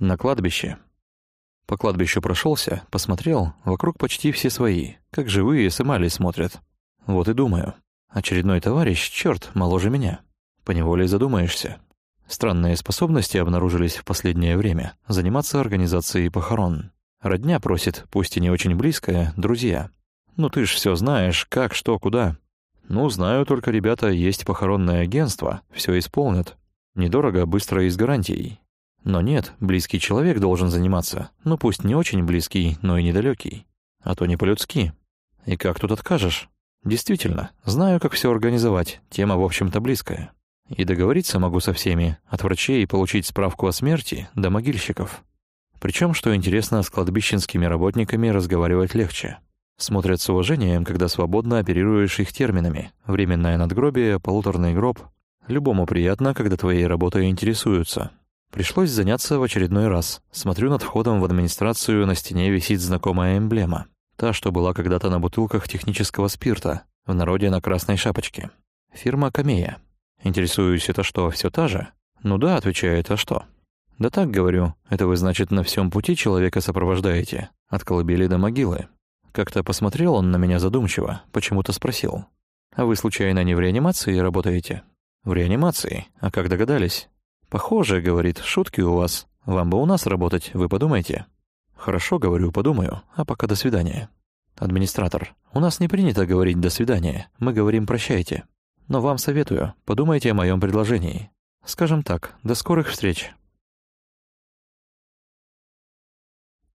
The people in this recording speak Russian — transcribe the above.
На кладбище. По кладбищу прошелся, посмотрел, вокруг почти все свои, как живые с эмали смотрят. Вот и думаю. Очередной товарищ, черт, моложе меня. Поневоле задумаешься. Странные способности обнаружились в последнее время — заниматься организацией похорон. Родня просит, пусть и не очень близкая, друзья. Ну ты ж все знаешь, как, что, куда. Ну, знаю, только ребята, есть похоронное агентство, все исполнят. Недорого, быстро и с гарантией. Но нет, близкий человек должен заниматься. Ну, пусть не очень близкий, но и недалекий. А то не по-людски. И как тут откажешь? Действительно, знаю, как все организовать, тема, в общем-то, близкая. И договориться могу со всеми, от врачей получить справку о смерти до могильщиков. Причем, что интересно, с кладбищенскими работниками разговаривать легче. Смотрят с уважением, когда свободно оперируешь их терминами. Временное надгробие, полуторный гроб. Любому приятно, когда твоей работой интересуются. Пришлось заняться в очередной раз. Смотрю над входом в администрацию, на стене висит знакомая эмблема. Та, что была когда-то на бутылках технического спирта, в народе на красной шапочке. Фирма «Камея». Интересуюсь, это что, все та же? Ну да, отвечает, а что? «Да так, говорю, это вы, значит, на всем пути человека сопровождаете, от колыбели до могилы». Как-то посмотрел он на меня задумчиво, почему-то спросил. «А вы, случайно, не в реанимации работаете?» «В реанимации? А как догадались?» «Похоже, — говорит, — шутки у вас. Вам бы у нас работать, вы подумайте». «Хорошо, — говорю, — подумаю, а пока до свидания». «Администратор, у нас не принято говорить «до свидания», мы говорим «прощайте». Но вам советую, подумайте о моем предложении. Скажем так, до скорых встреч».